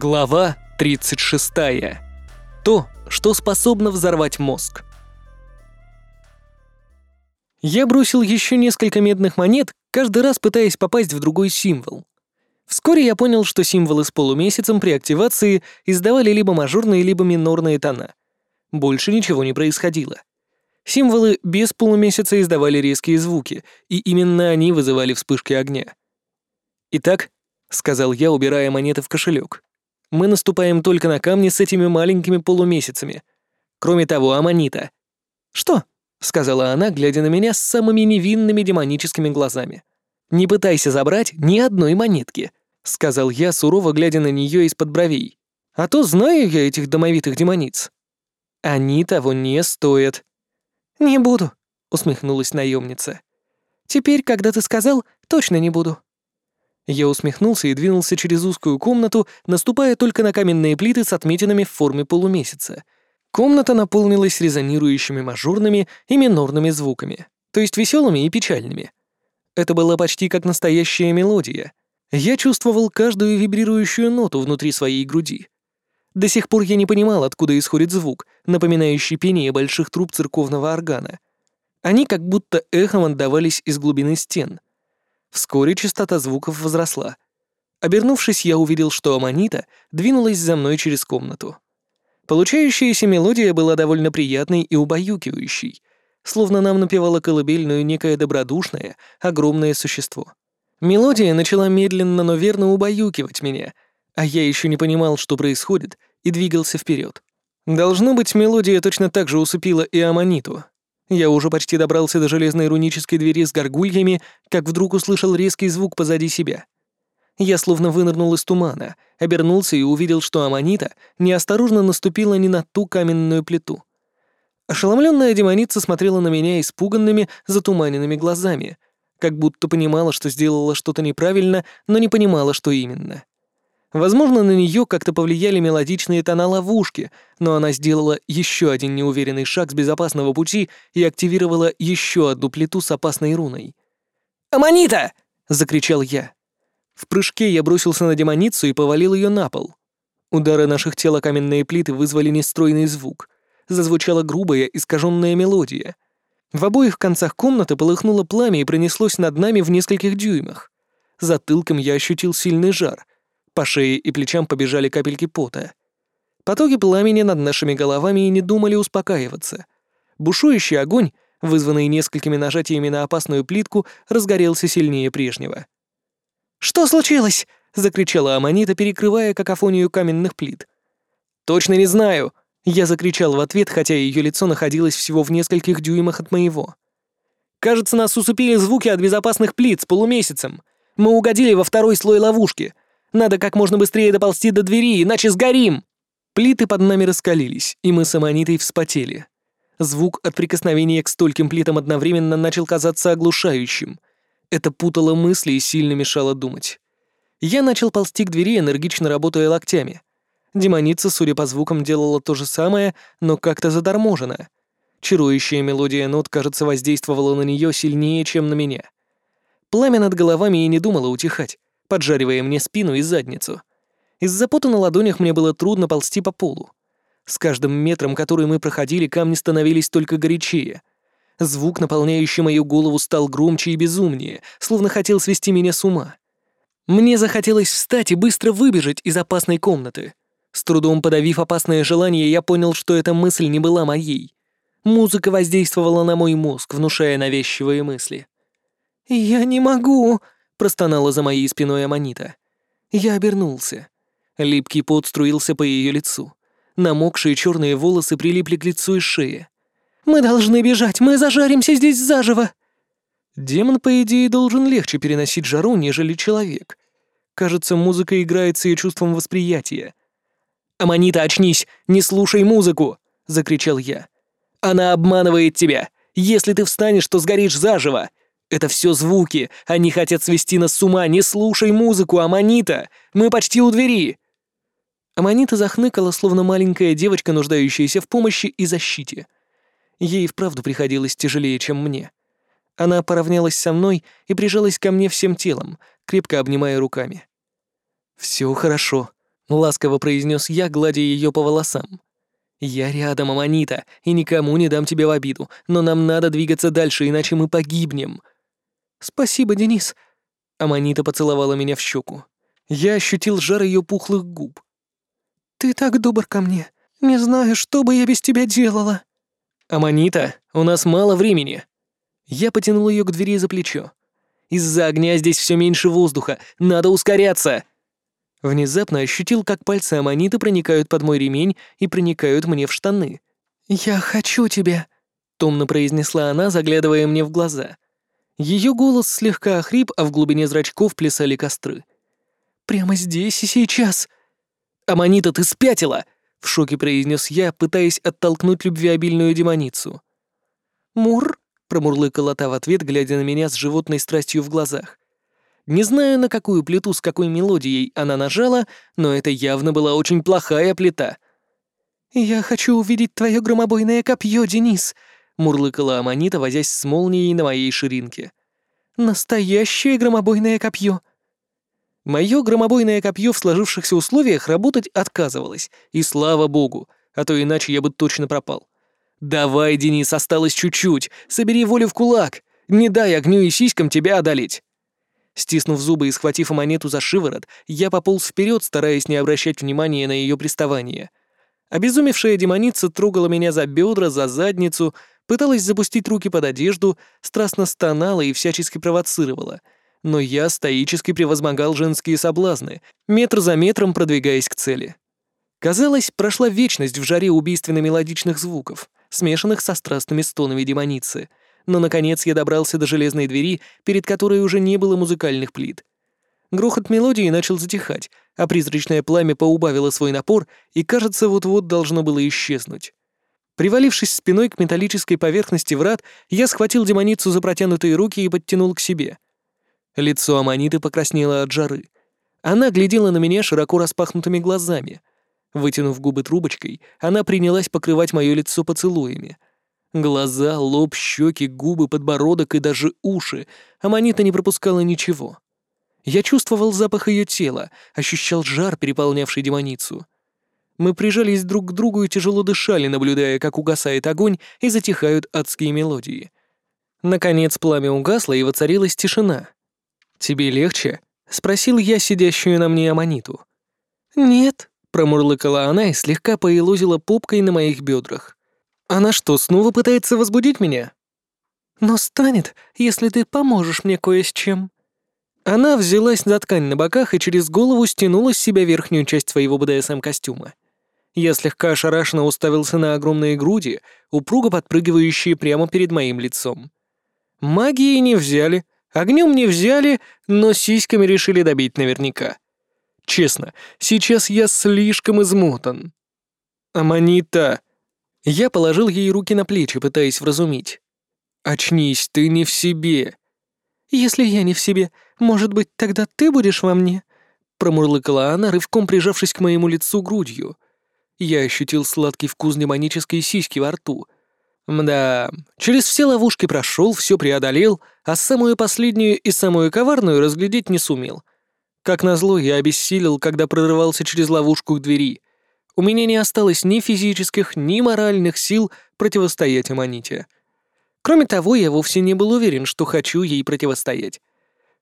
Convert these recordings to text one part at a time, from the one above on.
Глава 36. То, что способно взорвать мозг. Я бросил еще несколько медных монет, каждый раз пытаясь попасть в другой символ. Вскоре я понял, что символы с полумесяцем при активации издавали либо мажорные, либо минорные тона. Больше ничего не происходило. Символы без полумесяца издавали резкие звуки, и именно они вызывали вспышки огня. «Итак», — сказал я, убирая монеты в кошелек, — «мы наступаем только на камни с этими маленькими полумесяцами. Кроме того, аманита». «Что?» — сказала она, глядя на меня с самыми невинными демоническими глазами. «Не пытайся забрать ни одной монетки», — сказал я, сурово глядя на нее из-под бровей. «А то знаю я этих домовитых демониц». «Они того не стоят», «Не буду», — усмехнулась наемница. «Теперь, когда ты сказал, точно не буду». Я усмехнулся и двинулся через узкую комнату, наступая только на каменные плиты с отметинами в форме полумесяца. Комната наполнилась резонирующими мажорными и минорными звуками, то есть веселыми и печальными. Это была почти как настоящая мелодия. Я чувствовал каждую вибрирующую ноту внутри своей груди. До сих пор я не понимал, откуда исходит звук, напоминающий пение больших труб церковного органа. Они как будто эхом отдавались из глубины стен. Вскоре частота звуков возросла. Обернувшись, я увидел, что Аманита двинулась за мной через комнату. Получающаяся мелодия была довольно приятной и убаюкивающей, словно нам напевало колыбельную некое добродушное, огромное существо. Мелодия начала медленно, но верно убаюкивать меня, а я еще не понимал, что происходит, и двигался вперед. Должно быть, мелодия точно так же усыпила и Аманиту. Я уже почти добрался до железной рунической двери с горгульями, как вдруг услышал резкий звук позади себя. Я словно вынырнул из тумана, обернулся и увидел, что Аманита неосторожно наступила не на ту каменную плиту. Ошеломленная демоница смотрела на меня испуганными, затуманенными глазами, как будто понимала, что сделала что-то неправильно, но не понимала, что именно. Возможно, на нее как-то повлияли мелодичные тона ловушки, но она сделала еще один неуверенный шаг с безопасного пути и активировала еще одну плиту с опасной руной. «Аманита!» — закричал я. В прыжке я бросился на демоницу и повалил ее на пол. Удары наших тел о каменные плиты вызвали нестройный звук. Зазвучала грубая, искаженная мелодия. В обоих концах комнаты полыхнуло пламя и пронеслось над нами в нескольких дюймах. Затылком я ощутил сильный жар — по шее и плечам побежали капельки пота. Потоки пламени над нашими головами и не думали успокаиваться. Бушующий огонь, вызванный несколькими нажатиями на опасную плитку, разгорелся сильнее прежнего. «Что случилось?» — закричала Аманита, перекрывая какофонию каменных плит. «Точно не знаю!» — я закричал в ответ, хотя ее лицо находилось всего в нескольких дюймах от моего. «Кажется, нас усыпили звуки от безопасных плит с полумесяцем. Мы угодили во второй слой ловушки. Надо как можно быстрее доползти до двери, иначе сгорим!» Плиты под нами раскалились, и мы с Аманитой вспотели. Звук от прикосновения к стольким плитам одновременно начал казаться оглушающим. Это путало мысли и сильно мешало думать. Я начал ползти к двери, энергично работая локтями. Демоница, судя по звукам, делала то же самое, но как-то заторможенно. Чарующая мелодия нот, кажется, воздействовала на нее сильнее, чем на меня. Пламя над головами и не думало утихать поджаривая мне спину и задницу. Из-за пота на ладонях мне было трудно ползти по полу. С каждым метром, который мы проходили, камни становились только горячее. Звук, наполняющий мою голову, стал громче и безумнее, словно хотел свести меня с ума. Мне захотелось встать и быстро выбежать из опасной комнаты. С трудом подавив опасное желание, я понял, что эта мысль не была моей. Музыка воздействовала на мой мозг, внушая навязчивые мысли. «Я не могу», простонала за моей спиной Аманита. Я обернулся. Липкий пот струился по ее лицу. Намокшие черные волосы прилипли к лицу и шее. «Мы должны бежать, мы зажаримся здесь заживо!» Демон, по идее, должен легче переносить жару, нежели человек. Кажется, музыка играет с ее чувством восприятия. «Аманита, очнись! Не слушай музыку!» — закричал я. «Она обманывает тебя! Если ты встанешь, то сгоришь заживо! Это все звуки. Они хотят свести нас с ума. Не слушай музыку, Аманита. Мы почти у двери. Аманита захныкала, словно маленькая девочка, нуждающаяся в помощи и защите. Ей вправду приходилось тяжелее, чем мне. Она поравнялась со мной и прижалась ко мне всем телом, крепко обнимая руками. Все хорошо. — ласково произнес я, гладя ее по волосам. «Я рядом, Аманита, и никому не дам тебе в обиду, но нам надо двигаться дальше, иначе мы погибнем». «Спасибо, Денис». Аманита поцеловала меня в щеку. Я ощутил жар ее пухлых губ. «Ты так добр ко мне. Не знаю, что бы я без тебя делала». «Аманита, у нас мало времени». Я потянул ее к двери за плечо. «Из-за огня здесь все меньше воздуха. Надо ускоряться!» Внезапно ощутил, как пальцы Аманиты проникают под мой ремень и проникают мне в штаны. «Я хочу тебя», — томно произнесла она, заглядывая мне в глаза. Ее голос слегка охрип, а в глубине зрачков плясали костры. «Прямо здесь и сейчас!» «Аманита, ты спятила!» — в шоке произнес я, пытаясь оттолкнуть любвеобильную демоницу. «Мур?» — промурлыкала та в ответ, глядя на меня с животной страстью в глазах. Не знаю, на какую плиту с какой мелодией она нажала, но это явно была очень плохая плита. «Я хочу увидеть твое громобойное копье, Денис!» — мурлыкала Аманита, возясь с молнией на моей ширинке. «Настоящее громобойное копье!» Мое громобойное копье в сложившихся условиях работать отказывалось, и слава богу, а то иначе я бы точно пропал. «Давай, Денис, осталось чуть-чуть, собери волю в кулак, не дай огню и сиськам тебя одолеть!» Стиснув зубы и схватив монету за шиворот, я пополз вперед, стараясь не обращать внимания на ее приставание. Обезумевшая демоница трогала меня за бедра, за задницу, пыталась запустить руки под одежду, страстно стонала и всячески провоцировала — но я стоически превозмогал женские соблазны, метр за метром продвигаясь к цели. Казалось, прошла вечность в жаре убийственно-мелодичных звуков, смешанных со страстными стонами демоницы, но, наконец, я добрался до железной двери, перед которой уже не было музыкальных плит. Грохот мелодии начал затихать, а призрачное пламя поубавило свой напор и, кажется, вот-вот должно было исчезнуть. Привалившись спиной к металлической поверхности врат, я схватил демоницу за протянутые руки и подтянул к себе — Лицо Аманиты покраснело от жары. Она глядела на меня широко распахнутыми глазами. Вытянув губы трубочкой, она принялась покрывать мое лицо поцелуями. Глаза, лоб, щеки, губы, подбородок и даже уши. Аманита не пропускала ничего. Я чувствовал запах ее тела, ощущал жар, переполнявший демоницу. Мы прижались друг к другу и тяжело дышали, наблюдая, как угасает огонь и затихают адские мелодии. Наконец пламя угасло, и воцарилась тишина. «Тебе легче?» — спросил я сидящую на мне Аманиту. «Нет», — промурлыкала она и слегка поелозила попкой на моих бедрах. «Она что, снова пытается возбудить меня?» «Но станет, если ты поможешь мне кое с чем». Она взялась за ткань на боках и через голову стянула с себя верхнюю часть своего БДСМ-костюма. Я слегка ошарашенно уставился на огромные груди, упруго подпрыгивающие прямо перед моим лицом. Магии не взяли — Огнем не взяли, но сиськами решили добить наверняка. Честно, сейчас я слишком измотан. Аманита. Я положил ей руки на плечи, пытаясь вразумить. «Очнись, ты не в себе». «Если я не в себе, может быть, тогда ты будешь во мне?» Промурлыкала она, рывком прижавшись к моему лицу грудью. Я ощутил сладкий вкус демонической сиськи во рту — Мда, через все ловушки прошел, все преодолел, а самую последнюю и самую коварную разглядеть не сумел. Как назло, я обессилел, когда прорывался через ловушку к двери. У меня не осталось ни физических, ни моральных сил противостоять Аманите. Кроме того, я вовсе не был уверен, что хочу ей противостоять.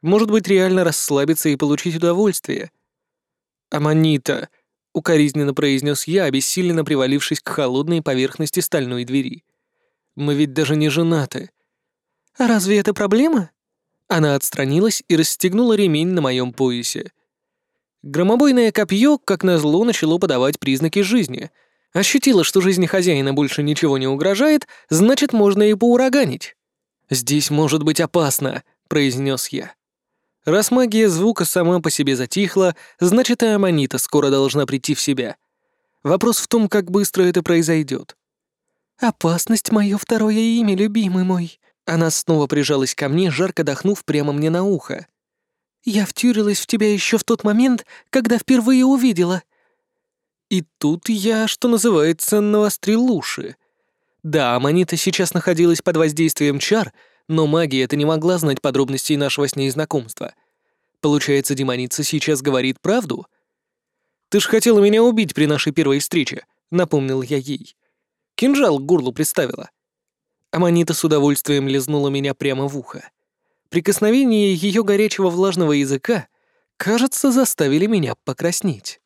Может быть, реально расслабиться и получить удовольствие. «Аманита», — укоризненно произнес я, обессиленно привалившись к холодной поверхности стальной двери. Мы ведь даже не женаты». «А разве это проблема?» Она отстранилась и расстегнула ремень на моем поясе. Громобойное копье, как назло, начало подавать признаки жизни. Ощутила, что жизни хозяина больше ничего не угрожает, значит, можно и поураганить. «Здесь может быть опасно», — произнес я. Раз магия звука сама по себе затихла, значит, и Аманита скоро должна прийти в себя. Вопрос в том, как быстро это произойдет. «Опасность — мое второе имя, любимый мой». Она снова прижалась ко мне, жарко дохнув прямо мне на ухо. «Я втюрилась в тебя еще в тот момент, когда впервые увидела». И тут я, что называется, навострил уши. Да, Аманита сейчас находилась под воздействием чар, но магия это не могла знать подробностей нашего с ней знакомства. Получается, демоница сейчас говорит правду? «Ты ж хотела меня убить при нашей первой встрече», — напомнил я ей. Кинжал к горлу приставила. Аманита с удовольствием лизнула меня прямо в ухо. Прикосновение ее горячего влажного языка, кажется, заставили меня покраснеть.